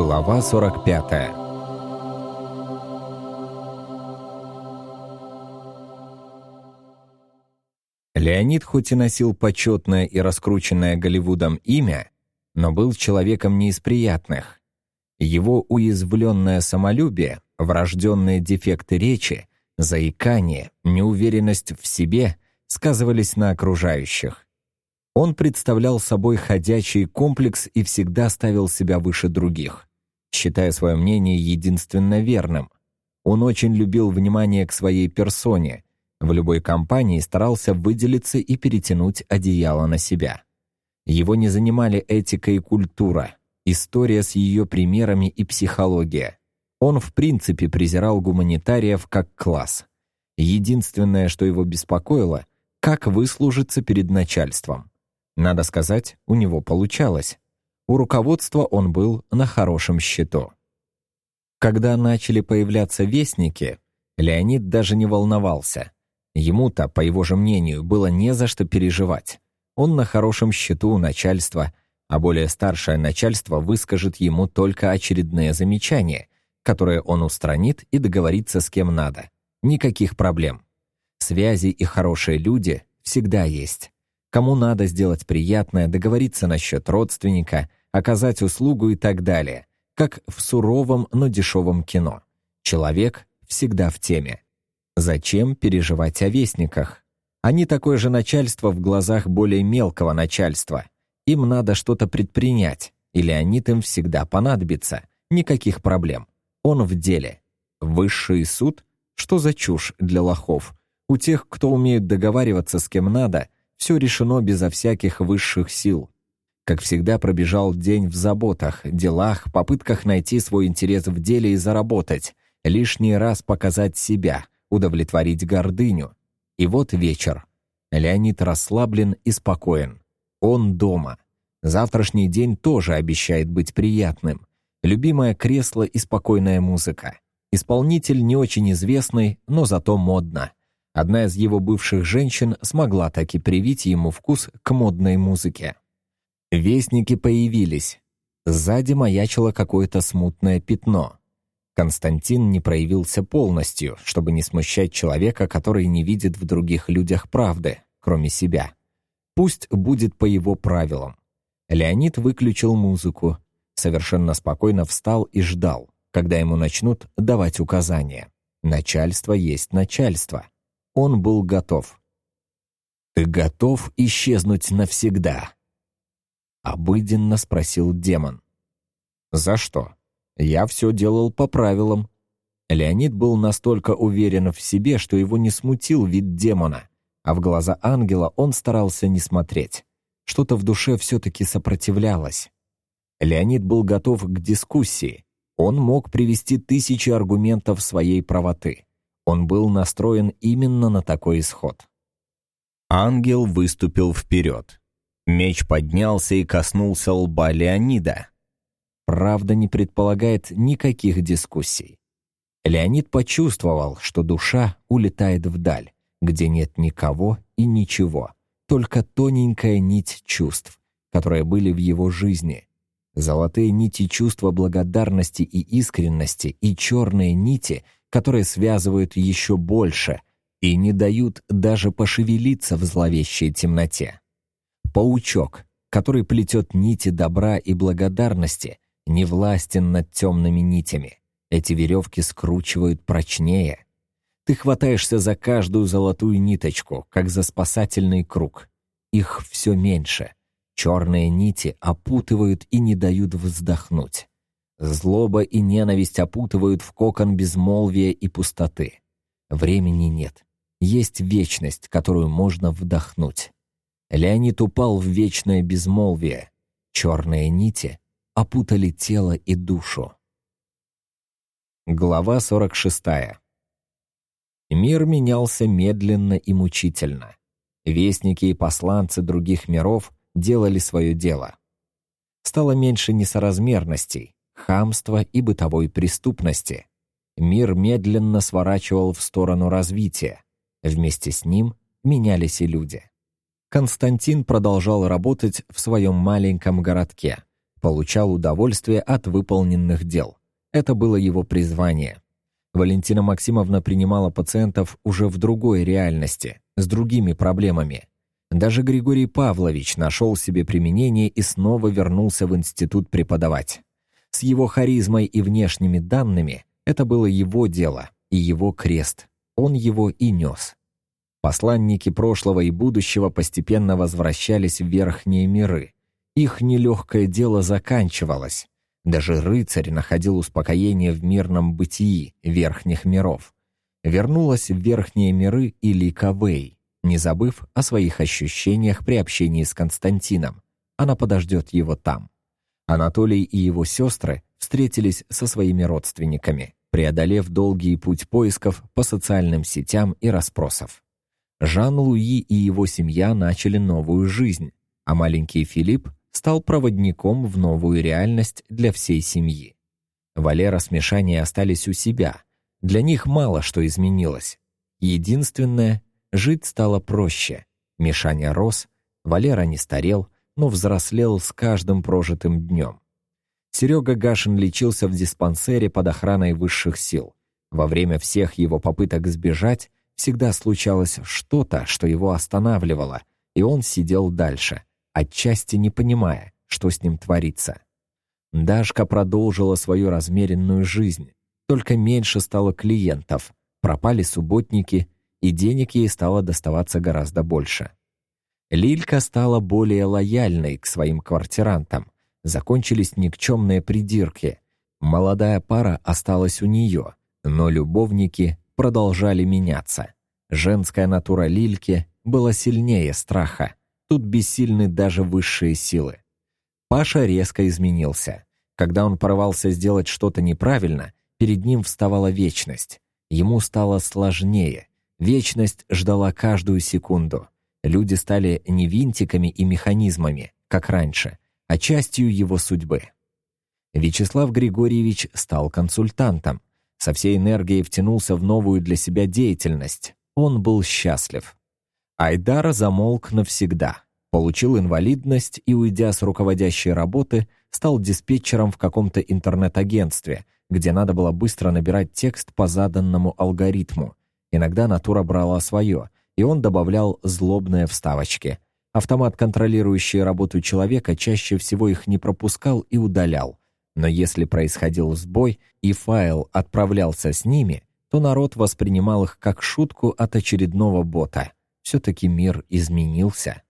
Глава 45 Леонид хоть и носил почетное и раскрученное Голливудом имя, но был человеком не из приятных. Его уязвленное самолюбие, врожденные дефекты речи, заикание, неуверенность в себе сказывались на окружающих. Он представлял собой ходячий комплекс и всегда ставил себя выше других, считая свое мнение единственно верным. Он очень любил внимание к своей персоне, в любой компании старался выделиться и перетянуть одеяло на себя. Его не занимали этика и культура, история с ее примерами и психология. Он в принципе презирал гуманитариев как класс. Единственное, что его беспокоило, как выслужиться перед начальством. Надо сказать, у него получалось. У руководства он был на хорошем счету. Когда начали появляться вестники, Леонид даже не волновался. Ему-то, по его же мнению, было не за что переживать. Он на хорошем счету у начальства, а более старшее начальство выскажет ему только очередные замечания, которые он устранит и договорится с кем надо. Никаких проблем. Связи и хорошие люди всегда есть. Кому надо сделать приятное, договориться насчет родственника, оказать услугу и так далее, как в суровом, но дешевом кино. Человек всегда в теме. Зачем переживать о вестниках? Они такое же начальство в глазах более мелкого начальства. Им надо что-то предпринять, и Леонид им всегда понадобится. Никаких проблем. Он в деле. Высший суд? Что за чушь для лохов? У тех, кто умеет договариваться с кем надо, все решено безо всяких высших сил. Как всегда, пробежал день в заботах, делах, попытках найти свой интерес в деле и заработать, лишний раз показать себя, удовлетворить гордыню. И вот вечер. Леонид расслаблен и спокоен. Он дома. Завтрашний день тоже обещает быть приятным. Любимое кресло и спокойная музыка. Исполнитель не очень известный, но зато модно. Одна из его бывших женщин смогла таки привить ему вкус к модной музыке. Вестники появились. Сзади маячило какое-то смутное пятно. Константин не проявился полностью, чтобы не смущать человека, который не видит в других людях правды, кроме себя. Пусть будет по его правилам. Леонид выключил музыку, совершенно спокойно встал и ждал, когда ему начнут давать указания. Начальство есть начальство. Он был готов. «Ты готов исчезнуть навсегда?» Обыденно спросил демон. «За что? Я все делал по правилам». Леонид был настолько уверен в себе, что его не смутил вид демона, а в глаза ангела он старался не смотреть. Что-то в душе все-таки сопротивлялось. Леонид был готов к дискуссии. Он мог привести тысячи аргументов своей правоты. Он был настроен именно на такой исход. Ангел выступил вперед. Меч поднялся и коснулся лба Леонида. Правда не предполагает никаких дискуссий. Леонид почувствовал, что душа улетает вдаль, где нет никого и ничего, только тоненькая нить чувств, которые были в его жизни. Золотые нити чувства благодарности и искренности и черные нити — которые связывают еще больше и не дают даже пошевелиться в зловещей темноте. Паучок, который плетет нити добра и благодарности, не властен над темными нитями. Эти веревки скручивают прочнее. Ты хватаешься за каждую золотую ниточку, как за спасательный круг. Их все меньше. Черные нити опутывают и не дают вздохнуть. Злоба и ненависть опутывают в кокон безмолвия и пустоты. Времени нет. Есть вечность, которую можно вдохнуть. Леонид упал в вечное безмолвие. Черные нити опутали тело и душу. Глава 46. Мир менялся медленно и мучительно. Вестники и посланцы других миров делали свое дело. Стало меньше несоразмерностей, хамства и бытовой преступности. Мир медленно сворачивал в сторону развития. Вместе с ним менялись и люди. Константин продолжал работать в своем маленьком городке, получал удовольствие от выполненных дел. Это было его призвание. Валентина Максимовна принимала пациентов уже в другой реальности, с другими проблемами. Даже Григорий Павлович нашел себе применение и снова вернулся в институт преподавать. С его харизмой и внешними данными это было его дело и его крест. Он его и нес. Посланники прошлого и будущего постепенно возвращались в верхние миры. Их нелегкое дело заканчивалось. Даже рыцарь находил успокоение в мирном бытии верхних миров. Вернулась в верхние миры и Лика Вэй, не забыв о своих ощущениях при общении с Константином. Она подождет его там. Анатолий и его сестры встретились со своими родственниками, преодолев долгий путь поисков по социальным сетям и расспросов. Жан-Луи и его семья начали новую жизнь, а маленький Филипп стал проводником в новую реальность для всей семьи. Валера с Мишаней остались у себя. Для них мало что изменилось. Единственное, жить стало проще. Мишаня рос, Валера не старел, но взрослел с каждым прожитым днем. Серега Гашин лечился в диспансере под охраной высших сил. Во время всех его попыток сбежать всегда случалось что-то, что его останавливало, и он сидел дальше, отчасти не понимая, что с ним творится. Дашка продолжила свою размеренную жизнь, только меньше стало клиентов, пропали субботники, и денег ей стало доставаться гораздо больше. Лилька стала более лояльной к своим квартирантам, закончились никчемные придирки. Молодая пара осталась у нее, но любовники продолжали меняться. Женская натура Лильки была сильнее страха. Тут бессильны даже высшие силы. Паша резко изменился. Когда он порывался сделать что-то неправильно, перед ним вставала вечность. Ему стало сложнее. Вечность ждала каждую секунду. Люди стали не винтиками и механизмами, как раньше, а частью его судьбы. Вячеслав Григорьевич стал консультантом, со всей энергией втянулся в новую для себя деятельность. Он был счастлив. Айдар замолк навсегда. Получил инвалидность и, уйдя с руководящей работы, стал диспетчером в каком-то интернет-агентстве, где надо было быстро набирать текст по заданному алгоритму. Иногда натура брала свое, и он добавлял злобные вставочки. Автомат, контролирующий работу человека, чаще всего их не пропускал и удалял. Но если происходил сбой и файл отправлялся с ними, то народ воспринимал их как шутку от очередного бота — все-таки мир изменился.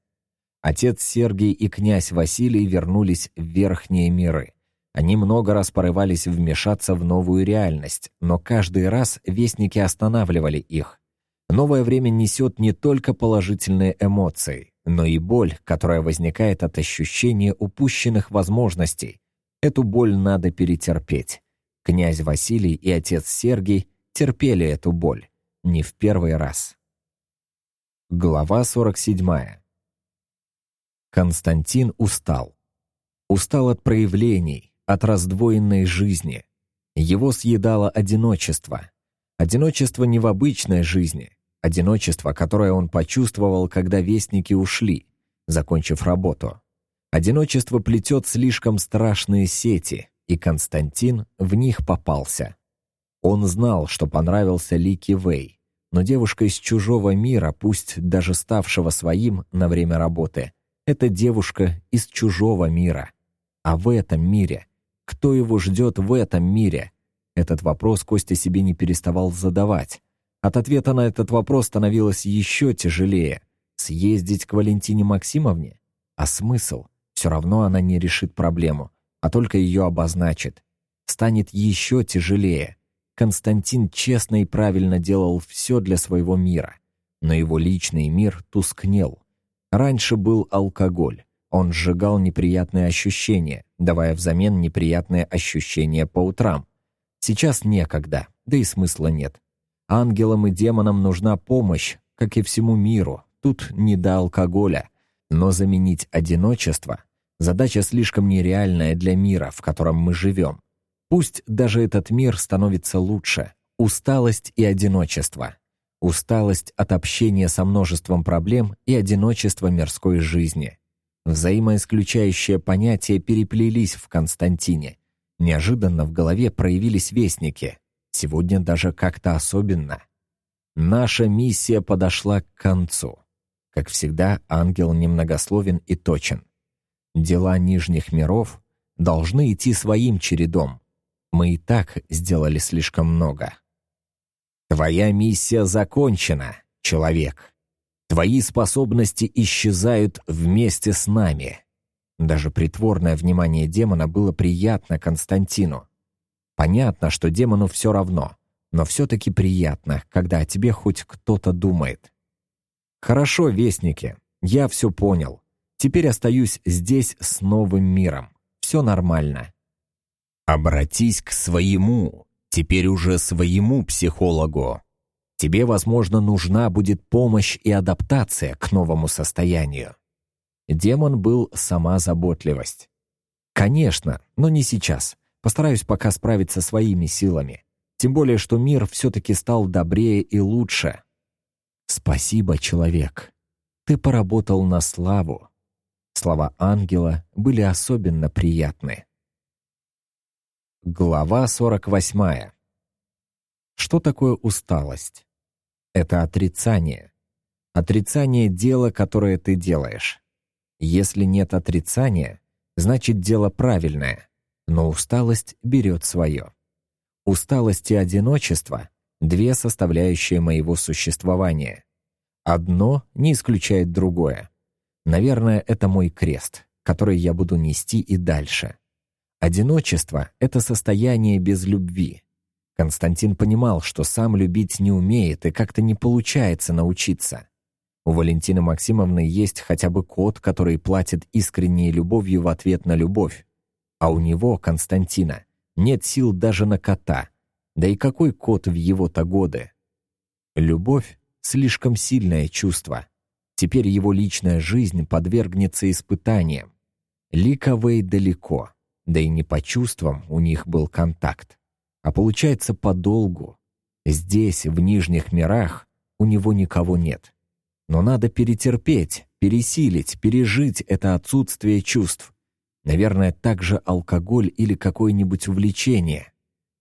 Отец Сергий и князь Василий вернулись в верхние миры. Они много раз порывались вмешаться в новую реальность, но каждый раз вестники останавливали их. Новое время несет не только положительные эмоции, но и боль, которая возникает от ощущения упущенных возможностей. Эту боль надо перетерпеть. Князь Василий и отец Сергий терпели эту боль. Не в первый раз. Глава 47. Константин устал. Устал от проявлений, от раздвоенной жизни. Его съедало одиночество. Одиночество не в обычной жизни. Одиночество, которое он почувствовал, когда вестники ушли, закончив работу. Одиночество плетет слишком страшные сети, и Константин в них попался. Он знал, что понравился Лики Вэй, но девушка из чужого мира, пусть даже ставшего своим на время работы, это девушка из чужого мира. А в этом мире? Кто его ждет в этом мире? Этот вопрос Костя себе не переставал задавать. От ответа на этот вопрос становилось еще тяжелее. Съездить к Валентине Максимовне? А смысл? Все равно она не решит проблему, а только ее обозначит. Станет еще тяжелее. Константин честно и правильно делал все для своего мира, но его личный мир тускнел. Раньше был алкоголь. Он сжигал неприятные ощущения, давая взамен неприятные ощущения по утрам. Сейчас некогда, да и смысла нет. Ангелам и демонам нужна помощь, как и всему миру. Тут не до алкоголя. Но заменить одиночество — задача слишком нереальная для мира, в котором мы живем. Пусть даже этот мир становится лучше. Усталость и одиночество. Усталость от общения со множеством проблем и одиночество мирской жизни. Взаимоисключающие понятия переплелись в Константине. Неожиданно в голове проявились вестники. Сегодня даже как-то особенно. Наша миссия подошла к концу. Как всегда, ангел немногословен и точен. Дела нижних миров должны идти своим чередом. Мы и так сделали слишком много. Твоя миссия закончена, человек. Твои способности исчезают вместе с нами. Даже притворное внимание демона было приятно Константину. Понятно, что демону все равно, но все-таки приятно, когда о тебе хоть кто-то думает. Хорошо, вестники, я все понял. Теперь остаюсь здесь с новым миром. Все нормально. Обратись к своему, теперь уже своему психологу. Тебе, возможно, нужна будет помощь и адаптация к новому состоянию. Демон был сама заботливость. Конечно, но не сейчас. Постараюсь пока справиться своими силами. Тем более, что мир все-таки стал добрее и лучше. Спасибо, человек. Ты поработал на славу. Слова ангела были особенно приятны. Глава 48. Что такое усталость? это отрицание. Отрицание дела, которое ты делаешь. Если нет отрицания, значит дело правильное, но усталость берет свое. Усталость и одиночество — две составляющие моего существования. Одно не исключает другое. Наверное, это мой крест, который я буду нести и дальше. Одиночество — это состояние без любви, Константин понимал, что сам любить не умеет и как-то не получается научиться. У Валентины Максимовны есть хотя бы кот, который платит искренней любовью в ответ на любовь. А у него, Константина, нет сил даже на кота. Да и какой кот в его-то годы? Любовь — слишком сильное чувство. Теперь его личная жизнь подвергнется испытаниям. Лика Вэй далеко, да и не по чувствам у них был контакт а получается подолгу. Здесь, в нижних мирах, у него никого нет. Но надо перетерпеть, пересилить, пережить это отсутствие чувств. Наверное, также алкоголь или какое-нибудь увлечение.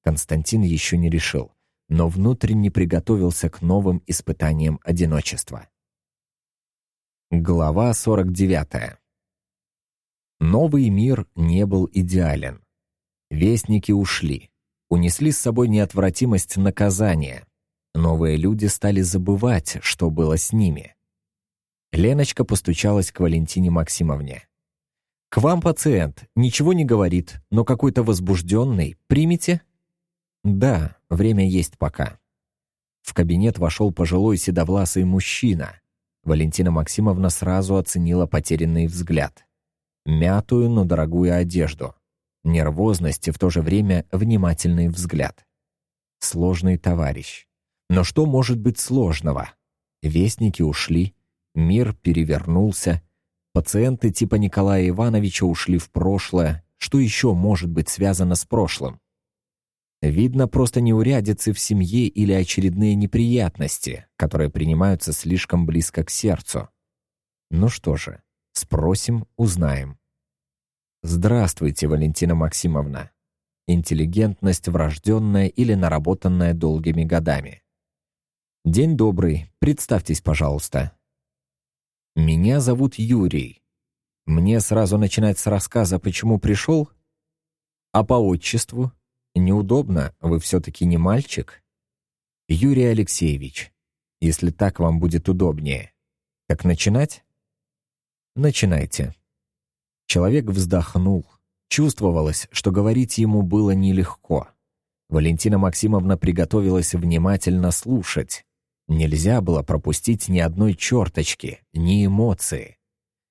Константин еще не решил, но внутренне приготовился к новым испытаниям одиночества. Глава 49. Новый мир не был идеален. Вестники ушли унесли с собой неотвратимость наказания. Новые люди стали забывать, что было с ними. Леночка постучалась к Валентине Максимовне. «К вам пациент, ничего не говорит, но какой-то возбужденный. Примите?» «Да, время есть пока». В кабинет вошел пожилой седовласый мужчина. Валентина Максимовна сразу оценила потерянный взгляд. Мятую, но дорогую одежду нервозность и в то же время внимательный взгляд. Сложный товарищ. Но что может быть сложного? Вестники ушли, мир перевернулся, пациенты типа Николая Ивановича ушли в прошлое. Что еще может быть связано с прошлым? Видно просто неурядицы в семье или очередные неприятности, которые принимаются слишком близко к сердцу. Ну что же, спросим, узнаем. Здравствуйте, Валентина Максимовна. Интеллигентность врожденная или наработанная долгими годами. День добрый, представьтесь, пожалуйста. Меня зовут Юрий. Мне сразу начинать с рассказа, почему пришел? А по отчеству? Неудобно, вы все-таки не мальчик? Юрий Алексеевич, если так вам будет удобнее. Так начинать? Начинайте. Человек вздохнул. Чувствовалось, что говорить ему было нелегко. Валентина Максимовна приготовилась внимательно слушать. Нельзя было пропустить ни одной черточки, ни эмоции.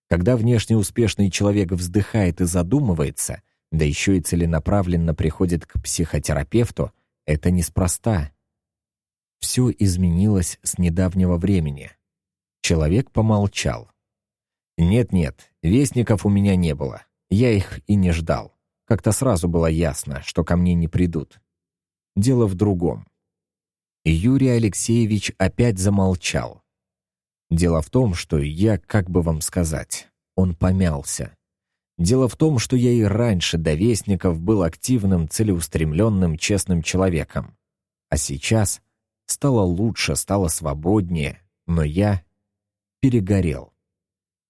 Когда внешне успешный человек вздыхает и задумывается, да еще и целенаправленно приходит к психотерапевту, это неспроста. Все изменилось с недавнего времени. Человек помолчал. Нет-нет, вестников у меня не было. Я их и не ждал. Как-то сразу было ясно, что ко мне не придут. Дело в другом. Юрий Алексеевич опять замолчал. Дело в том, что я, как бы вам сказать, Он помялся. Дело в том, что я и раньше до Вестников был активным, целеустремленным, честным человеком. А сейчас стало лучше, стало свободнее, но я перегорел.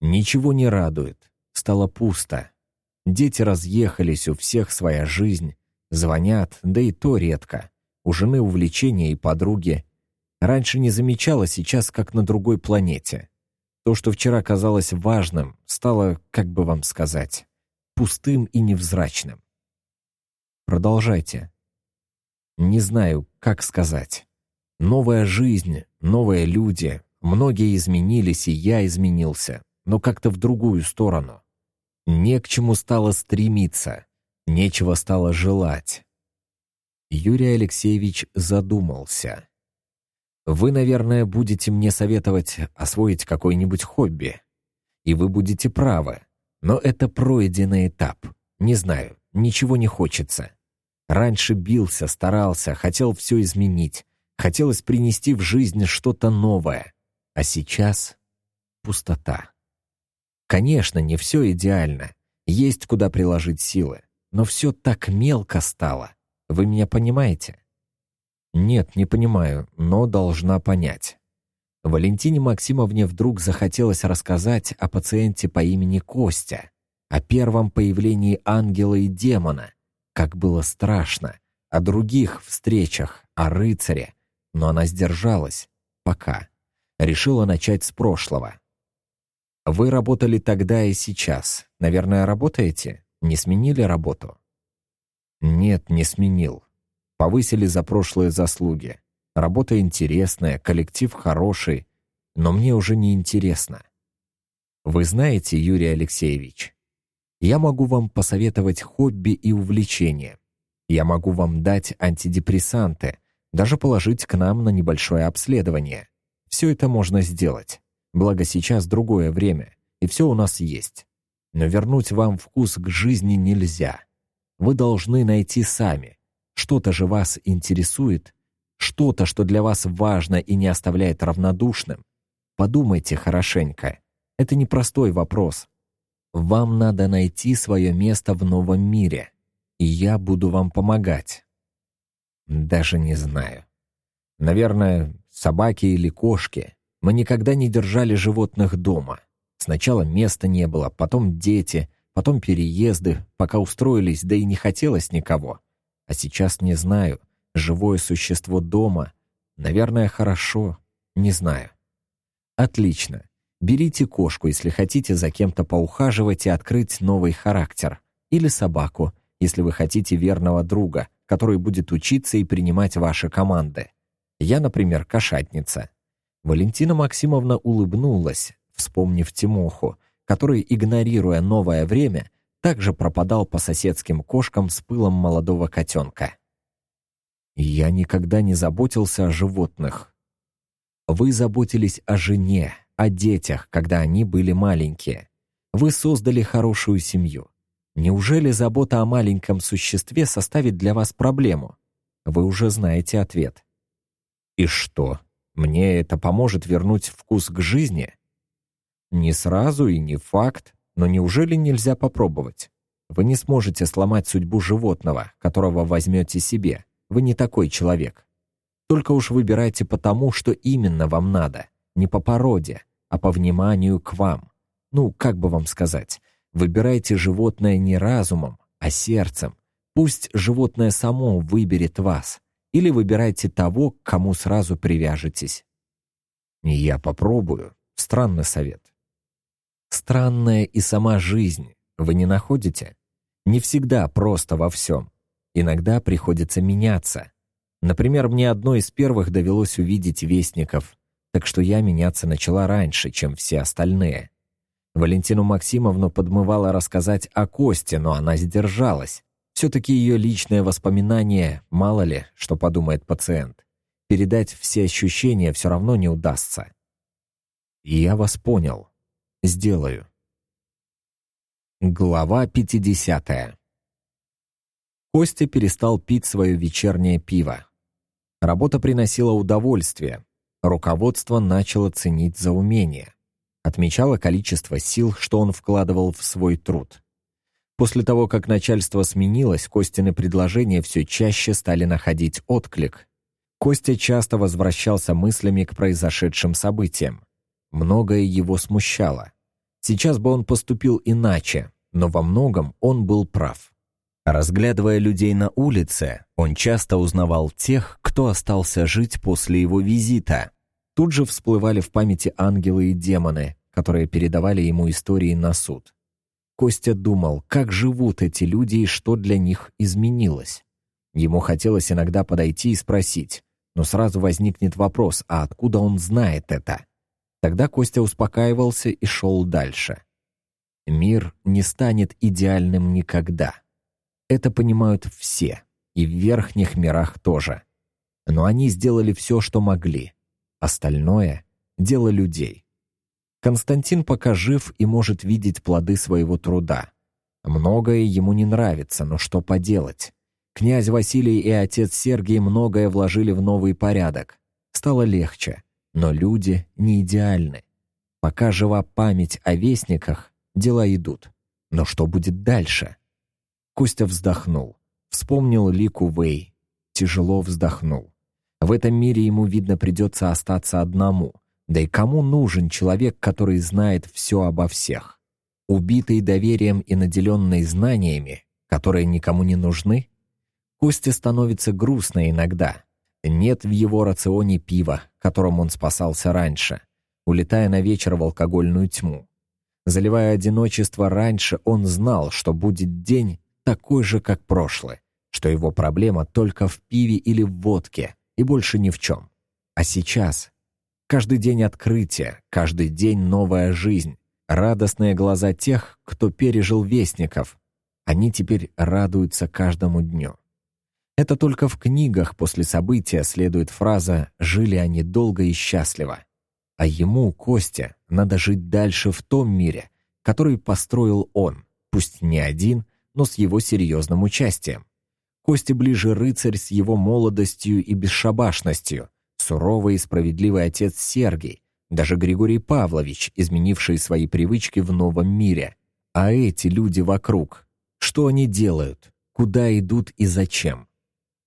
Ничего не радует, стало пусто. Дети разъехались, у всех своя жизнь, звонят, да и то редко. У жены увлечения и подруги. Раньше не замечала, сейчас как на другой планете. То, что вчера казалось важным, стало, как бы вам сказать, пустым и невзрачным. Продолжайте. Не знаю, как сказать. Новая жизнь, новые люди, многие изменились, и я изменился, но как-то в другую сторону. Не к чему стало стремиться, нечего стало желать. Юрий Алексеевич задумался. Вы, наверное, будете мне советовать освоить какое-нибудь хобби. И вы будете правы. Но это пройденный этап. Не знаю, ничего не хочется. Раньше бился, старался, хотел все изменить. Хотелось принести в жизнь что-то новое. А сейчас пустота. Конечно, не все идеально. Есть куда приложить силы. Но все так мелко стало. Вы меня понимаете? Нет, не понимаю, но должна понять. Валентине Максимовне вдруг захотелось рассказать о пациенте по имени Костя, о первом появлении ангела и демона, как было страшно, о других встречах, о рыцаре, но она сдержалась, пока. Решила начать с прошлого. Вы работали тогда и сейчас. Наверное, работаете? Не сменили работу? Нет, не сменил. Повысили за прошлые заслуги. Работа интересная, коллектив хороший, но мне уже не интересно. Вы знаете, Юрий Алексеевич, я могу вам посоветовать хобби и увлечения. Я могу вам дать антидепрессанты, даже положить к нам на небольшое обследование. Все это можно сделать. Благо сейчас другое время, и все у нас есть. Но вернуть вам вкус к жизни нельзя. Вы должны найти сами. Что-то же вас интересует, что-то, что для вас важно и не оставляет равнодушным. Подумайте хорошенько. Это непростой вопрос. Вам надо найти свое место в новом мире, и я буду вам помогать. Даже не знаю. Наверное, собаки или кошки. Мы никогда не держали животных дома. Сначала места не было, потом дети, потом переезды, пока устроились, да и не хотелось никого. А сейчас не знаю, живое существо дома. Наверное, хорошо, не знаю. Отлично. Берите кошку, если хотите за кем-то поухаживать и открыть новый характер. Или собаку, если вы хотите верного друга, который будет учиться и принимать ваши команды. Я, например, кошатница. Валентина Максимовна улыбнулась, вспомнив Тимоху, который, игнорируя новое время, также пропадал по соседским кошкам с пылом молодого котенка. «Я никогда не заботился о животных. Вы заботились о жене, о детях, когда они были маленькие. Вы создали хорошую семью. Неужели забота о маленьком существе составит для вас проблему? Вы уже знаете ответ. И что, мне это поможет вернуть вкус к жизни? Не сразу и не факт, но неужели нельзя попробовать? Вы не сможете сломать судьбу животного, которого возьмете себе. Вы не такой человек. Только уж выбирайте по тому, что именно вам надо. Не по породе, а по вниманию к вам. Ну, как бы вам сказать, выбирайте животное не разумом, а сердцем. Пусть животное само выберет вас. Или выбирайте того, к кому сразу привяжетесь. Я попробую. Странный совет. Странная и сама жизнь, вы не находите? Не всегда просто во всем. Иногда приходится меняться. Например, мне одной из первых довелось увидеть вестников, так что я меняться начала раньше, чем все остальные. Валентину Максимовну подмывало рассказать о Косте, но она сдержалась. Все-таки ее личное воспоминание, мало ли, что подумает пациент. Передать все ощущения все равно не удастся. я вас понял. Сделаю. Глава 50. Костя перестал пить свое вечернее пиво. Работа приносила удовольствие. Руководство начало ценить за умение. отмечала количество сил, что он вкладывал в свой труд. После того, как начальство сменилось, Костины предложения все чаще стали находить отклик. Костя часто возвращался мыслями к произошедшим событиям. Многое его смущало. Сейчас бы он поступил иначе, но во многом он был прав. Разглядывая людей на улице, он часто узнавал тех, кто остался жить после его визита. Тут же всплывали в памяти ангелы и демоны, которые передавали ему истории на суд. Костя думал, как живут эти люди и что для них изменилось. Ему хотелось иногда подойти и спросить, но сразу возникнет вопрос, а откуда он знает это? Тогда Костя успокаивался и шел дальше. Мир не станет идеальным никогда. Это понимают все, и в верхних мирах тоже. Но они сделали все, что могли. Остальное — дело людей. Константин пока жив и может видеть плоды своего труда. Многое ему не нравится, но что поделать? Князь Василий и отец Сергий многое вложили в новый порядок. Стало легче, но люди не идеальны. Пока жива память о вестниках, дела идут. Но что будет дальше? Костя вздохнул. Вспомнил Лику Вэй. Тяжело вздохнул. В этом мире ему, видно, придется остаться одному. Да и кому нужен человек, который знает все обо всех? Убитый доверием и наделенный знаниями, которые никому не нужны? Косте становится грустно иногда. Нет в его рационе пива, которым он спасался раньше, улетая на вечер в алкогольную тьму. Заливая одиночество раньше, он знал, что будет день такой же, как прошлый, что его проблема только в пиве или в водке, и больше ни в чем. А сейчас каждый день открытия, каждый день новая жизнь, радостные глаза тех, кто пережил вестников. Они теперь радуются каждому дню. Это только в книгах после события следует фраза «жили они долго и счастливо». А ему, Костя, надо жить дальше в том мире, который построил он, пусть не один, но с его серьезным участием. Косте ближе рыцарь с его молодостью и бесшабашностью, суровый и справедливый отец Сергий, даже Григорий Павлович, изменивший свои привычки в новом мире. А эти люди вокруг, что они делают, куда идут и зачем?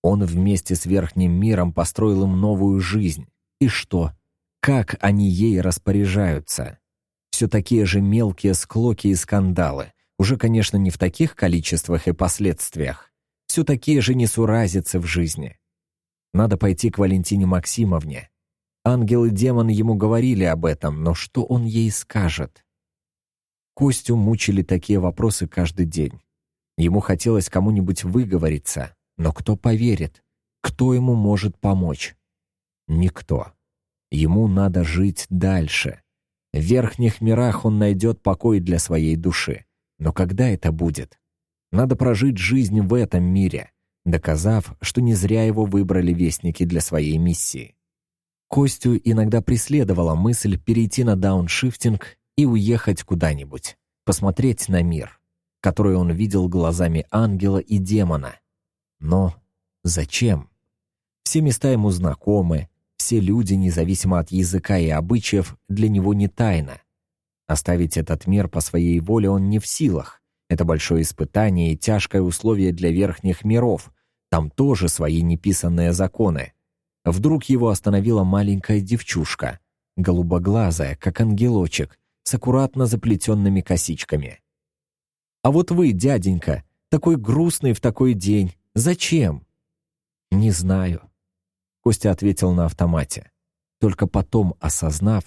Он вместе с Верхним миром построил им новую жизнь. И что? Как они ей распоряжаются? Все такие же мелкие склоки и скандалы. Уже, конечно, не в таких количествах и последствиях. Все такие же несуразицы в жизни. Надо пойти к Валентине Максимовне. Ангел и демон ему говорили об этом, но что он ей скажет? Костю мучили такие вопросы каждый день. Ему хотелось кому-нибудь выговориться, но кто поверит? Кто ему может помочь? Никто. Ему надо жить дальше. В верхних мирах он найдет покой для своей души. Но когда это будет? Надо прожить жизнь в этом мире, доказав, что не зря его выбрали вестники для своей миссии. Костю иногда преследовала мысль перейти на дауншифтинг и уехать куда-нибудь, посмотреть на мир, который он видел глазами ангела и демона, но зачем? Все места ему знакомы, все люди, независимо от языка и обычаев, для него не тайна. Оставить этот мир по своей воле он не в силах. Это большое испытание и тяжкое условие для верхних миров. Там тоже свои неписанные законы. Вдруг его остановила маленькая девчушка, голубоглазая, как ангелочек, с аккуратно заплетенными косичками. «А вот вы, дяденька, такой грустный в такой день, Зачем? Не знаю. Костя ответил на автомате. Только потом осознав,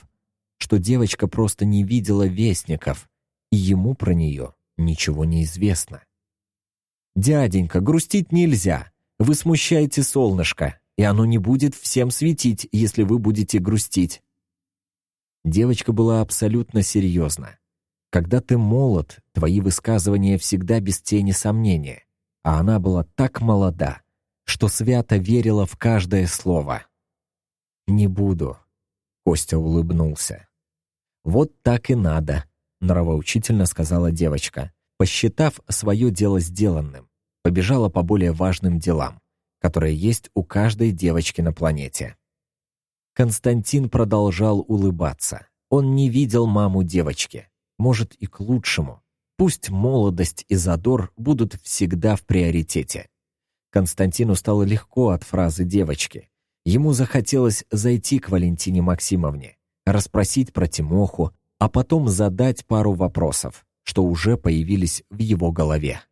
что девочка просто не видела вестников, и ему про нее ничего не известно. «Дяденька, грустить нельзя. Вы смущаете солнышко, и оно не будет всем светить, если вы будете грустить». Девочка была абсолютно серьезна. Когда ты молод, твои высказывания всегда без тени сомнения а она была так молода, что свято верила в каждое слово. «Не буду», — Костя улыбнулся. «Вот так и надо», — нравоучительно сказала девочка, посчитав свое дело сделанным, побежала по более важным делам, которые есть у каждой девочки на планете. Константин продолжал улыбаться. Он не видел маму девочки. Может, и к лучшему. Пусть молодость и задор будут всегда в приоритете. Константину стало легко от фразы девочки. Ему захотелось зайти к Валентине Максимовне, расспросить про Тимоху, а потом задать пару вопросов, что уже появились в его голове.